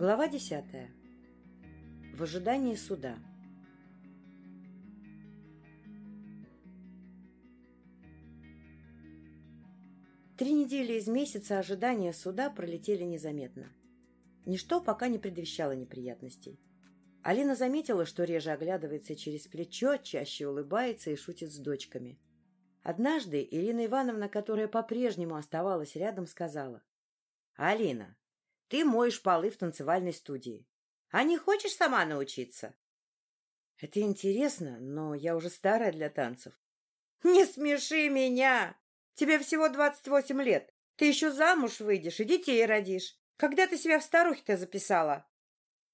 Глава десятая. В ожидании суда. Три недели из месяца ожидания суда пролетели незаметно. Ничто пока не предвещало неприятностей. Алина заметила, что реже оглядывается через плечо, чаще улыбается и шутит с дочками. Однажды Ирина Ивановна, которая по-прежнему оставалась рядом, сказала. — Алина, ты моешь полы в танцевальной студии. А не хочешь сама научиться? — Это интересно, но я уже старая для танцев. — Не смеши меня! Тебе всего двадцать восемь лет. Ты еще замуж выйдешь и детей родишь. Когда ты себя в старухе-то записала?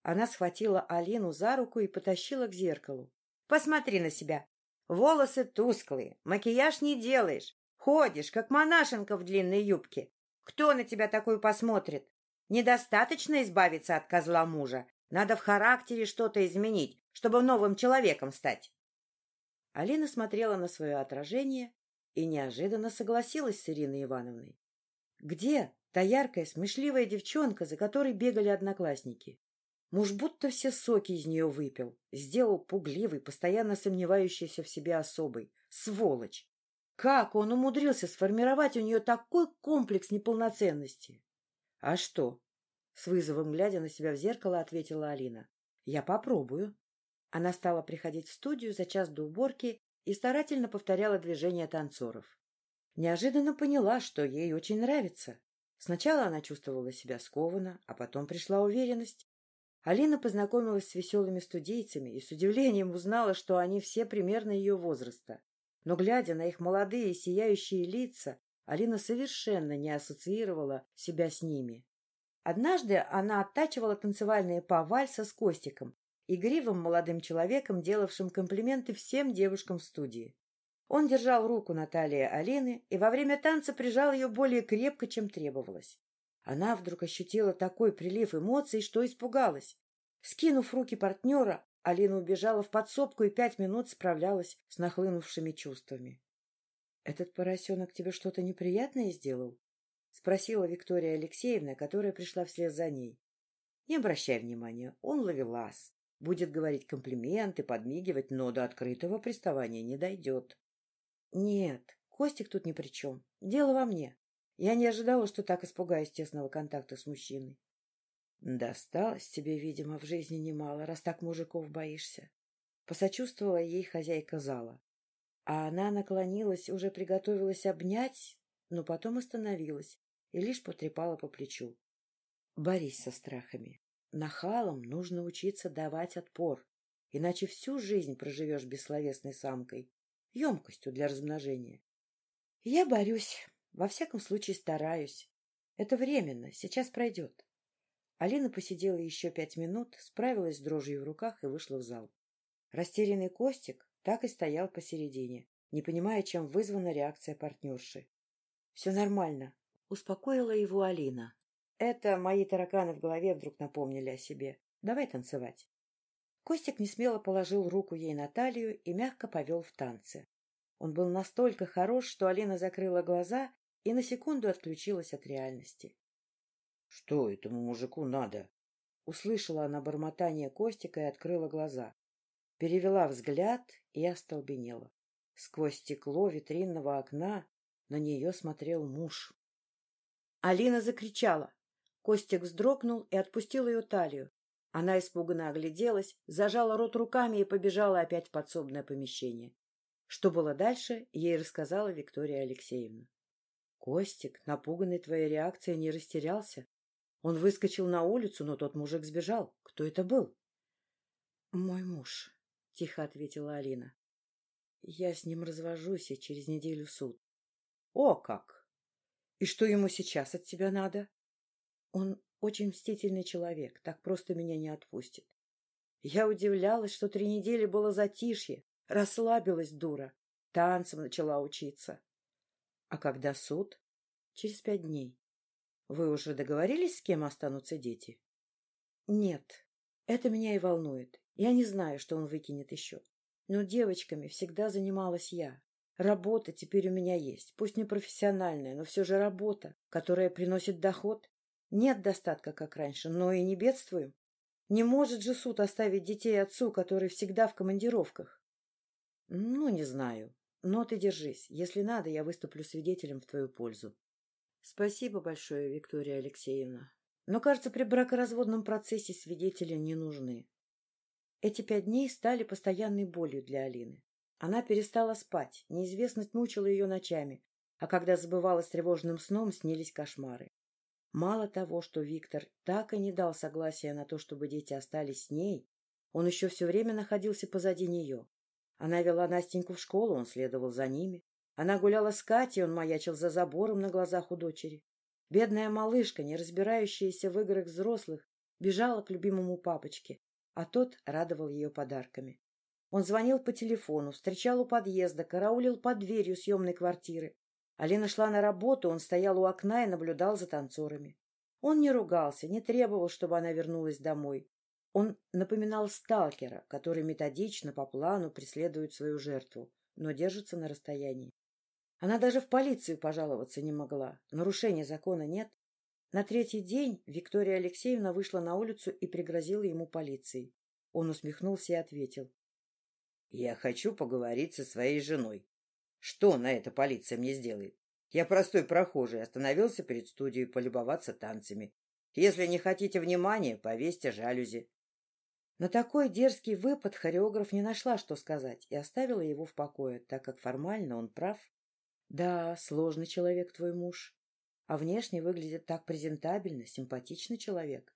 Она схватила Алину за руку и потащила к зеркалу. — Посмотри на себя. Волосы тусклые, макияж не делаешь. Ходишь, как монашенка в длинной юбке. Кто на тебя такую посмотрит? Недостаточно избавиться от козла мужа. Надо в характере что-то изменить, чтобы новым человеком стать. Алина смотрела на свое отражение и неожиданно согласилась с Ириной Ивановной. Где та яркая, смешливая девчонка, за которой бегали одноклассники? Муж будто все соки из нее выпил, сделал пугливый, постоянно сомневающийся в себе особой. Сволочь! Как он умудрился сформировать у нее такой комплекс неполноценности? — А что? — с вызовом глядя на себя в зеркало, ответила Алина. — Я попробую. Она стала приходить в студию за час до уборки и старательно повторяла движения танцоров. Неожиданно поняла, что ей очень нравится. Сначала она чувствовала себя скованно, а потом пришла уверенность. Алина познакомилась с веселыми студейцами и с удивлением узнала, что они все примерно ее возраста. Но, глядя на их молодые сияющие лица, Алина совершенно не ассоциировала себя с ними. Однажды она оттачивала танцевальные па вальса с Костиком, игривым молодым человеком, делавшим комплименты всем девушкам в студии. Он держал руку на талии Алины и во время танца прижал ее более крепко, чем требовалось. Она вдруг ощутила такой прилив эмоций, что испугалась. Скинув руки партнера, Алина убежала в подсобку и пять минут справлялась с нахлынувшими чувствами. «Этот поросенок тебе что-то неприятное сделал?» — спросила Виктория Алексеевна, которая пришла вслед за ней. «Не обращай внимания, он ловелас. Будет говорить комплименты, подмигивать, но до открытого приставания не дойдет». «Нет, Костик тут ни при чем. Дело во мне. Я не ожидала, что так испугаюсь тесного контакта с мужчиной». «Досталось тебе, видимо, в жизни немало, раз так мужиков боишься». Посочувствовала ей хозяйка зала. А она наклонилась, уже приготовилась обнять, но потом остановилась и лишь потрепала по плечу. Борись со страхами. Нахалам нужно учиться давать отпор, иначе всю жизнь проживешь бессловесной самкой, емкостью для размножения. Я борюсь, во всяком случае стараюсь. Это временно, сейчас пройдет. Алина посидела еще пять минут, справилась с дрожью в руках и вышла в зал. Растерянный Костик так и стоял посередине, не понимая, чем вызвана реакция партнерши. — Все нормально, — успокоила его Алина. — Это мои тараканы в голове вдруг напомнили о себе. Давай танцевать. Костик несмело положил руку ей на талию и мягко повел в танце. Он был настолько хорош, что Алина закрыла глаза и на секунду отключилась от реальности. — Что этому мужику надо? Услышала она бормотание Костика и открыла глаза. Перевела взгляд и остолбенела. Сквозь стекло витринного окна на нее смотрел муж. Алина закричала. Костик вздрогнул и отпустил ее талию. Она испуганно огляделась, зажала рот руками и побежала опять в подсобное помещение. Что было дальше, ей рассказала Виктория Алексеевна. Костик, напуганный твоей реакцией, не растерялся. Он выскочил на улицу, но тот мужик сбежал. Кто это был? — Мой муж, — тихо ответила Алина. Я с ним развожусь, и через неделю суд. О, как! И что ему сейчас от тебя надо? Он очень мстительный человек, так просто меня не отпустит. Я удивлялась, что три недели было затишье, расслабилась дура, танцем начала учиться. А когда суд? Через пять дней. Вы уже договорились, с кем останутся дети? Нет, это меня и волнует. Я не знаю, что он выкинет еще. Но девочками всегда занималась я. Работа теперь у меня есть, пусть не профессиональная, но все же работа, которая приносит доход. Нет достатка, как раньше, но и не бедствуем. Не может же суд оставить детей отцу, который всегда в командировках. Ну, не знаю. Но ты держись. Если надо, я выступлю свидетелем в твою пользу. Спасибо большое, Виктория Алексеевна. Но, кажется, при бракоразводном процессе свидетели не нужны. Эти пять дней стали постоянной болью для Алины. Она перестала спать, неизвестность мучила ее ночами, а когда забывалась тревожным сном, снились кошмары. Мало того, что Виктор так и не дал согласия на то, чтобы дети остались с ней, он еще все время находился позади нее. Она вела Настеньку в школу, он следовал за ними. Она гуляла с Катей, он маячил за забором на глазах у дочери. Бедная малышка, не разбирающаяся в играх взрослых, бежала к любимому папочке, а тот радовал ее подарками. Он звонил по телефону, встречал у подъезда, караулил под дверью съемной квартиры. Алина шла на работу, он стоял у окна и наблюдал за танцорами. Он не ругался, не требовал, чтобы она вернулась домой. Он напоминал сталкера, который методично по плану преследует свою жертву, но держится на расстоянии. Она даже в полицию пожаловаться не могла. Нарушения закона нет. На третий день Виктория Алексеевна вышла на улицу и пригрозила ему полицией. Он усмехнулся и ответил. — Я хочу поговорить со своей женой. Что на это полиция мне сделает? Я простой прохожий, остановился перед студией полюбоваться танцами. Если не хотите внимания, повесьте жалюзи. На такой дерзкий выпад хореограф не нашла, что сказать, и оставила его в покое, так как формально он прав. Да, сложный человек твой муж, а внешне выглядит так презентабельно, симпатичный человек.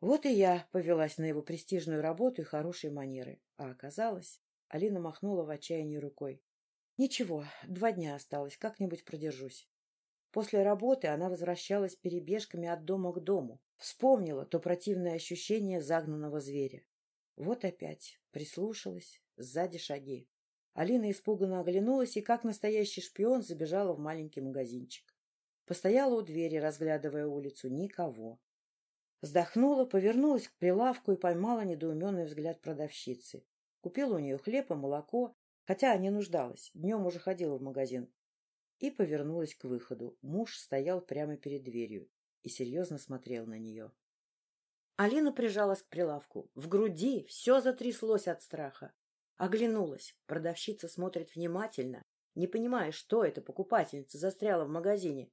Вот и я повелась на его престижную работу и хорошие манеры. А оказалось, Алина махнула в отчаянии рукой. Ничего, два дня осталось, как-нибудь продержусь. После работы она возвращалась перебежками от дома к дому. Вспомнила то противное ощущение загнанного зверя. Вот опять прислушалась, сзади шаги. Алина испуганно оглянулась и, как настоящий шпион, забежала в маленький магазинчик. Постояла у двери, разглядывая улицу. Никого. Вздохнула, повернулась к прилавку и поймала недоуменный взгляд продавщицы. Купила у нее хлеб и молоко, хотя не нуждалась, днем уже ходила в магазин. И повернулась к выходу. Муж стоял прямо перед дверью и серьезно смотрел на нее. Алина прижалась к прилавку. В груди все затряслось от страха. Оглянулась. Продавщица смотрит внимательно, не понимая, что эта покупательница застряла в магазине.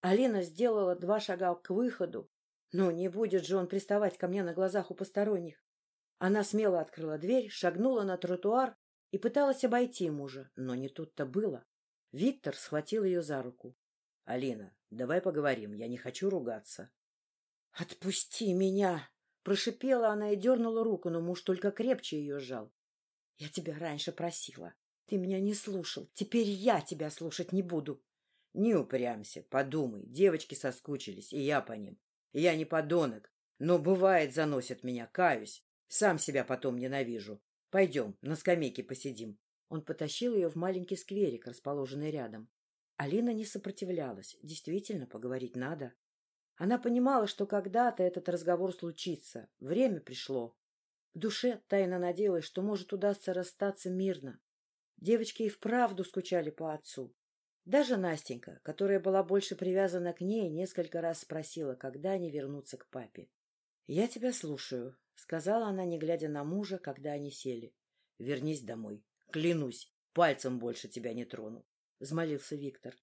Алина сделала два шага к выходу. Но не будет же он приставать ко мне на глазах у посторонних. Она смело открыла дверь, шагнула на тротуар и пыталась обойти мужа, но не тут-то было. Виктор схватил ее за руку. — Алина, давай поговорим, я не хочу ругаться. — Отпусти меня! — прошипела она и дернула руку, но муж только крепче ее сжал. — Я тебя раньше просила. Ты меня не слушал. Теперь я тебя слушать не буду. — Не упрямся, подумай. Девочки соскучились, и я по ним. Я не подонок, но бывает заносят меня, каюсь. Сам себя потом ненавижу. Пойдем, на скамейке посидим. Он потащил ее в маленький скверик, расположенный рядом. Алина не сопротивлялась. Действительно, поговорить надо. Она понимала, что когда-то этот разговор случится. Время пришло. В душе тайно надеялась, что, может, удастся расстаться мирно. Девочки и вправду скучали по отцу. Даже Настенька, которая была больше привязана к ней, несколько раз спросила, когда они вернутся к папе. — Я тебя слушаю, — сказала она, не глядя на мужа, когда они сели. — Вернись домой. Клянусь, пальцем больше тебя не трону, — взмолился Виктор.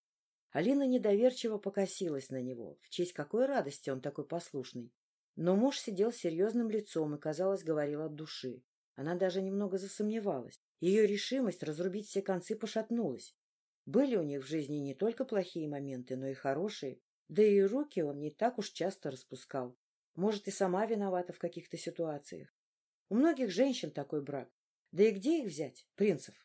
Алина недоверчиво покосилась на него. В честь какой радости он такой послушный. Но муж сидел серьезным лицом и, казалось, говорил от души. Она даже немного засомневалась. Ее решимость разрубить все концы пошатнулась. Были у них в жизни не только плохие моменты, но и хорошие. Да и руки он не так уж часто распускал. Может, и сама виновата в каких-то ситуациях. У многих женщин такой брак. Да и где их взять, принцев?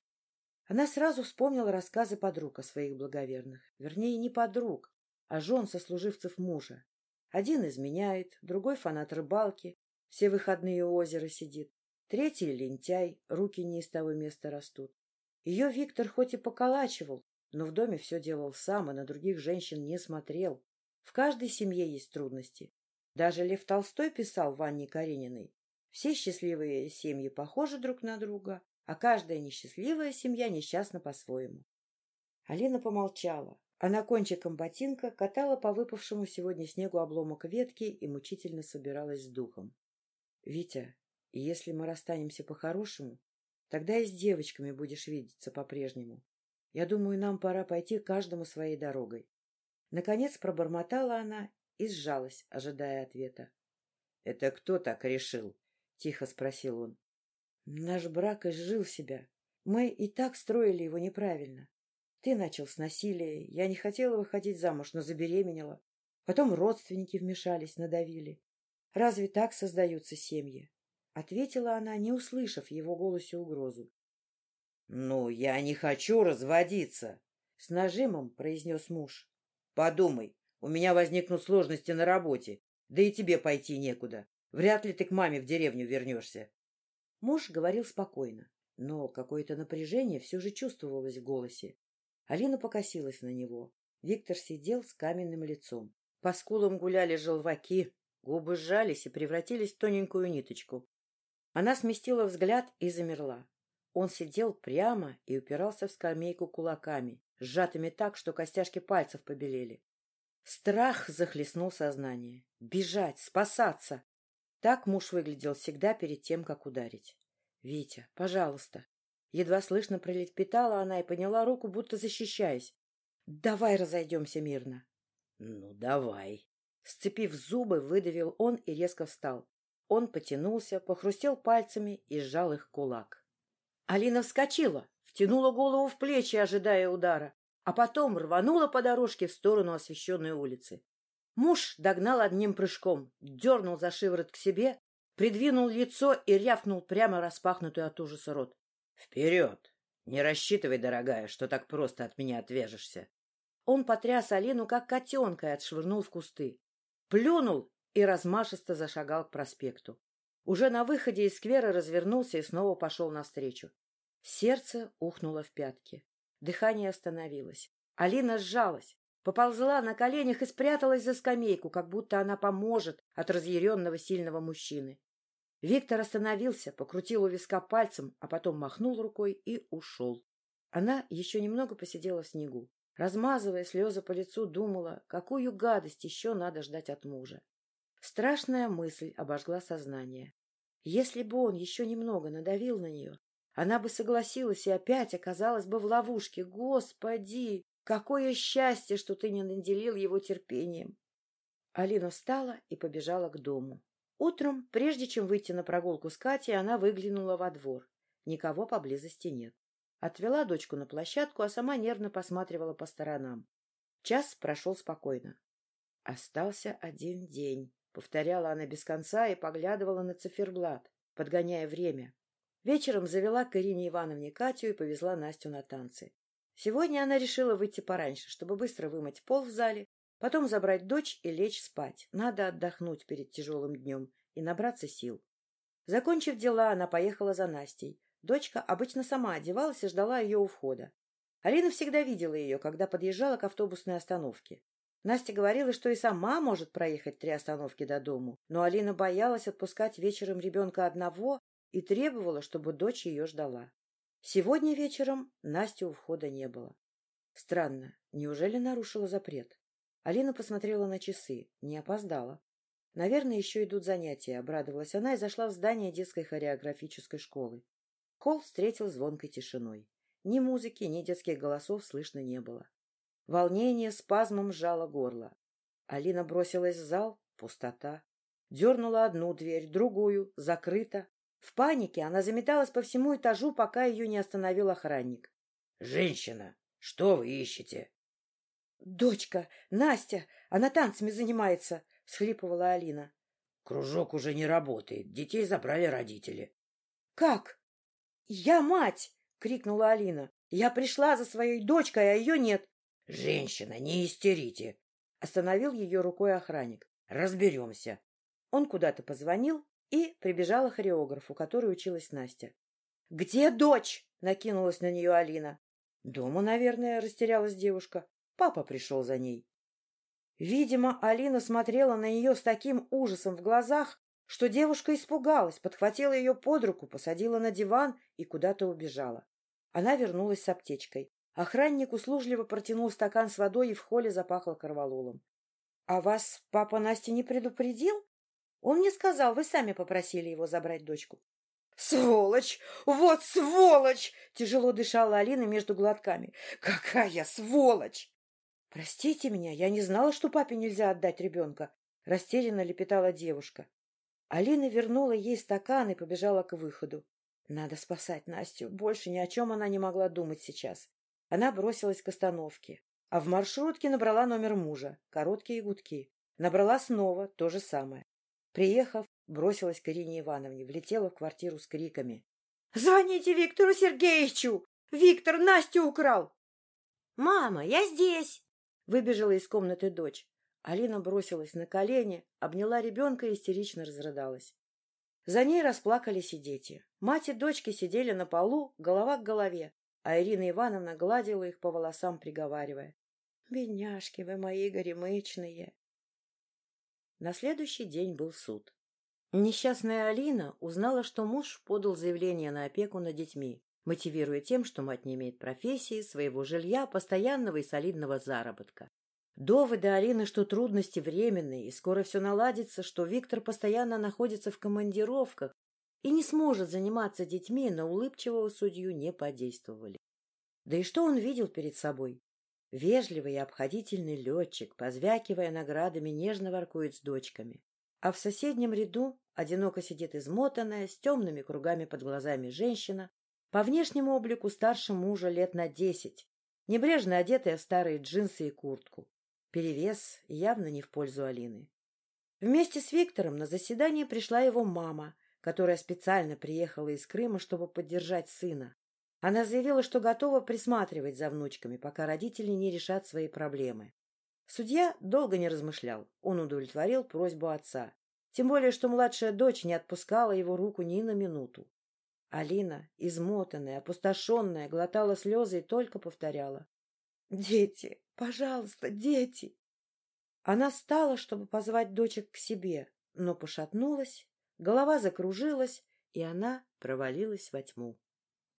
Она сразу вспомнила рассказы подруг о своих благоверных. Вернее, не подруг, а жен сослуживцев мужа. Один изменяет, другой фанат рыбалки, все выходные у озера сидит. Третий лентяй, руки не из того места растут. Ее Виктор хоть и поколачивал, но в доме все делал сам и на других женщин не смотрел. В каждой семье есть трудности. Даже Лев Толстой писал в Анне Карениной. Все счастливые семьи похожи друг на друга, а каждая несчастливая семья несчастна по-своему. Алина помолчала. Она кончиком ботинка катала по выпавшему сегодня снегу обломок ветки и мучительно собиралась с духом. — Витя, если мы расстанемся по-хорошему, тогда и с девочками будешь видеться по-прежнему. Я думаю, нам пора пойти каждому своей дорогой. Наконец пробормотала она и сжалась, ожидая ответа. — Это кто так решил? — тихо спросил он. — Наш брак изжил себя. Мы и так строили его неправильно. Ты начал с насилия. Я не хотела выходить замуж, но забеременела. Потом родственники вмешались, надавили. Разве так создаются семьи? Ответила она, не услышав в его голосе угрозу. — Ну, я не хочу разводиться, — с нажимом произнес муж. — Подумай, у меня возникнут сложности на работе, да и тебе пойти некуда. Вряд ли ты к маме в деревню вернешься. Муж говорил спокойно, но какое-то напряжение все же чувствовалось в голосе. Алина покосилась на него. Виктор сидел с каменным лицом. По скулам гуляли желваки, губы сжались и превратились в тоненькую ниточку. Она сместила взгляд и замерла. Он сидел прямо и упирался в скамейку кулаками, сжатыми так, что костяшки пальцев побелели. Страх захлестнул сознание. Бежать, спасаться. Так муж выглядел всегда перед тем, как ударить. — Витя, пожалуйста, Едва слышно пролепетала она и подняла руку, будто защищаясь. — Давай разойдемся мирно. — Ну, давай. Сцепив зубы, выдавил он и резко встал. Он потянулся, похрустел пальцами и сжал их кулак. Алина вскочила, втянула голову в плечи, ожидая удара, а потом рванула по дорожке в сторону освещенной улицы. Муж догнал одним прыжком, дернул за шиворот к себе, придвинул лицо и рявкнул прямо распахнутый от ужаса рот. Вперед! Не рассчитывай, дорогая, что так просто от меня отвяжешься. Он потряс Алину, как котенка, и отшвырнул в кусты. Плюнул и размашисто зашагал к проспекту. Уже на выходе из сквера развернулся и снова пошел навстречу. Сердце ухнуло в пятки. Дыхание остановилось. Алина сжалась, поползла на коленях и спряталась за скамейку, как будто она поможет от разъяренного сильного мужчины. Виктор остановился, покрутил у виска пальцем, а потом махнул рукой и ушел. Она еще немного посидела в снегу. Размазывая слезы по лицу, думала, какую гадость еще надо ждать от мужа. Страшная мысль обожгла сознание. Если бы он еще немного надавил на нее, она бы согласилась и опять оказалась бы в ловушке. Господи, какое счастье, что ты не наделил его терпением! Алина встала и побежала к дому. Утром, прежде чем выйти на прогулку с Катей, она выглянула во двор. Никого поблизости нет. Отвела дочку на площадку, а сама нервно посматривала по сторонам. Час прошел спокойно. «Остался один день», — повторяла она без конца и поглядывала на циферблат, подгоняя время. Вечером завела к Ирине Ивановне Катю и повезла Настю на танцы. Сегодня она решила выйти пораньше, чтобы быстро вымыть пол в зале Потом забрать дочь и лечь спать. Надо отдохнуть перед тяжелым днем и набраться сил. Закончив дела, она поехала за Настей. Дочка обычно сама одевалась и ждала ее у входа. Алина всегда видела ее, когда подъезжала к автобусной остановке. Настя говорила, что и сама может проехать три остановки до дому, но Алина боялась отпускать вечером ребенка одного и требовала, чтобы дочь ее ждала. Сегодня вечером Насти у входа не было. Странно, неужели нарушила запрет? Алина посмотрела на часы. Не опоздала. Наверное, еще идут занятия, обрадовалась она и зашла в здание детской хореографической школы. Холл встретил звонкой тишиной. Ни музыки, ни детских голосов слышно не было. Волнение спазмом сжало горло. Алина бросилась в зал. Пустота. Дернула одну дверь, другую. Закрыта. В панике она заметалась по всему этажу, пока ее не остановил охранник. — Женщина, что вы ищете? — Дочка, Настя, она танцами занимается, — схлипывала Алина. — Кружок уже не работает, детей забрали родители. — Как? — Я мать! — крикнула Алина. — Я пришла за своей дочкой, а ее нет. — Женщина, не истерите! — остановил ее рукой охранник. — Разберемся. Он куда-то позвонил и прибежала хореографу, которой училась Настя. — Где дочь? — накинулась на нее Алина. — Дома, наверное, растерялась девушка. Папа пришел за ней. Видимо, Алина смотрела на нее с таким ужасом в глазах, что девушка испугалась, подхватила ее под руку, посадила на диван и куда-то убежала. Она вернулась с аптечкой. Охранник услужливо протянул стакан с водой, и в холле запахло корвалолом. — А вас папа Настя не предупредил? Он мне сказал, вы сами попросили его забрать дочку. — Сволочь! Вот сволочь! — тяжело дышала Алина между глотками. — Какая сволочь! — Простите меня, я не знала, что папе нельзя отдать ребенка, — растерянно лепетала девушка. Алина вернула ей стакан и побежала к выходу. Надо спасать Настю. Больше ни о чем она не могла думать сейчас. Она бросилась к остановке. А в маршрутке набрала номер мужа. Короткие гудки. Набрала снова то же самое. Приехав, бросилась к Ирине Ивановне, влетела в квартиру с криками. — Звоните Виктору Сергеевичу! Виктор Настю украл! — Мама, я здесь! — выбежала из комнаты дочь. Алина бросилась на колени, обняла ребенка и истерично разрыдалась. За ней расплакались и дети. Мать и дочки сидели на полу, голова к голове, а Ирина Ивановна гладила их по волосам, приговаривая. — Бедняжки вы мои горемычные! На следующий день был суд. Несчастная Алина узнала, что муж подал заявление на опеку над детьми, мотивируя тем, что мать не имеет профессии, своего жилья, постоянного и солидного заработка. Доводы Алины, что трудности временные и скоро все наладится, что Виктор постоянно находится в командировках и не сможет заниматься детьми, на улыбчивого судью не подействовали. Да и что он видел перед собой? Вежливый и обходительный летчик, позвякивая наградами, нежно воркует с дочками. А в соседнем ряду одиноко сидит измотанная, с темными кругами под глазами женщина, по внешнему облику старше мужа лет на десять, небрежно одетая в старые джинсы и куртку. Перевес явно не в пользу Алины. Вместе с Виктором на заседание пришла его мама, которая специально приехала из Крыма, чтобы поддержать сына. Она заявила, что готова присматривать за внучками, пока родители не решат свои проблемы. Судья долго не размышлял. Он удовлетворил просьбу отца. Тем более, что младшая дочь не отпускала его руку ни на минуту. Алина, измотанная, опустошенная, глотала слезы и только повторяла. — Дети, пожалуйста, дети! Она встала, чтобы позвать дочек к себе, но пошатнулась, голова закружилась, и она провалилась во тьму.